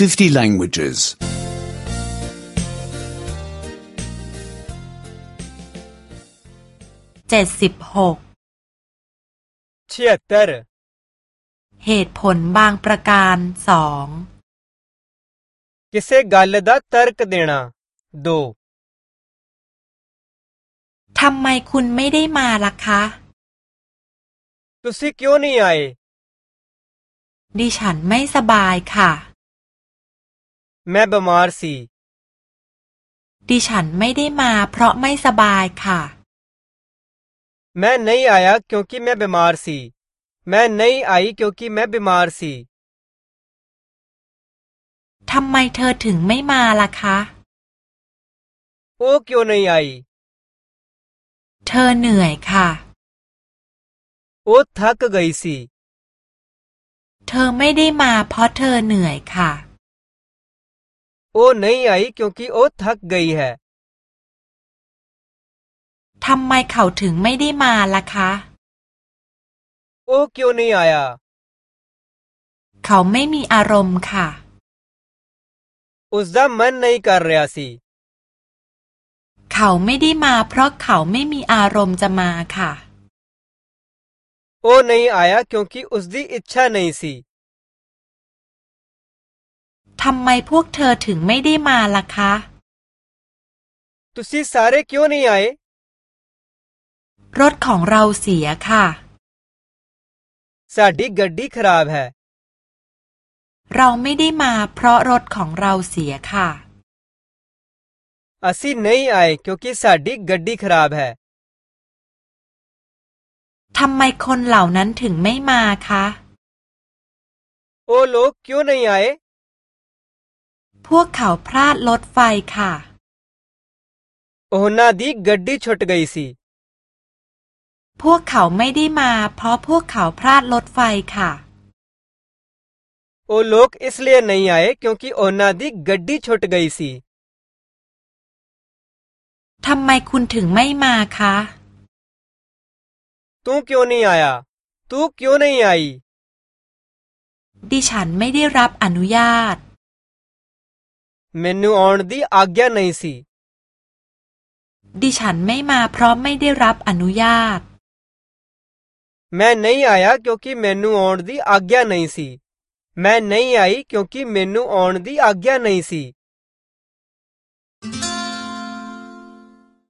50 languages. 76 Tieter เหตุผลบางประการสองิเซกาลดาตรกเดนาดูทำไมคุณไม่ได้มาล่ะคะตุสิਂ ਕਿਉਂ ਨਹੀਂ ดิฉันไม่สบายค่ะแม่บมาร์สีดิฉันไม่ได้มาเพราะไม่สบายค่ะ แม่ไม่ได้มาเพราะแม่สบายคซีแม่ไม่ได้มาเพราะไม่บาแม่ไม้มาราะไมายค่ทำไมเธอถึงไม่มาล่ะคะ โอ้คิวไม่ได้เธอเหนื่อยค่ะโอ้ทักกันสิเธอไม่ได้มาเพราะเธอเหนื่อยค่ะโอ ਉਹ ਨਹੀਂ ਆਈ าਿ ਉ ਂาਿ ਉਹ ਥੱਕ ਗਈ ਹੈ ทำไมเขาถึงไม่ได้มาล่ะคะโอ้คิวไม่มาเขาไม่มีอารมณ์ค่ะอุซดมันไม่คาร์เรซีเขาไม่ได้มา เพราะเขาไม่มีอารมณ์จะมาค่ะโอ้ไม่ไมาเพราะาอุซดีอิจฉาไม่ซี่ทำไมพวกเธอถึงไม่ได้มาล่ะคะตุ स ी सारे क्यों नहीं आए รถของเราเสียค่ะซาดิกัดดีขรाบ है เราไม่ได้มา เพราะรถของเราเสียค่ะอาซีไม่ไอเพราะที่ซาดิกัดดีขร ब บैทำไมคนเหล่านั้นถึงไม่มาคะโอ้ ग क กคิं नहीं आए พวกเขาพลาดรถไฟค่ะ โอ้นาดีกัดดีชดไกสิพวกเขาไม่ได้มาเพราะพวกเขาพลาดรถไฟค่ะ โอ้ลูกอิสเลียไม่ไาเพราะโอ้นาดีกัดดีชดไกสิทำไมคุณถึงไม่มาคะทุ้คิวไม่ไาตุ้งคิวไม่ไาดิฉันไม่ได้รับอนุญาต ਮੈਨੂੰ ਆਉਣ ਦੀ ਆਗਿਆ ਨਹੀਂ ਸੀ ดิฉันไม่มาเพราะไม่ได้รับอนุญาต ਮੈਂ ਨਹੀਂ ਆਇਆ ਕਿਉਂਕਿ ਮੈਨੂੰ ਆਉਣ ਦੀ ਆਗਿਆ ਨਹੀਂ ਸੀ ਮੈਂ ਨਹੀਂ ਆਈ ਕਿਉਂਕਿ ਮੈਨੂੰ ਆਉਣ ਦੀ ਆਗਿਆ ਨਹੀਂ ਸੀ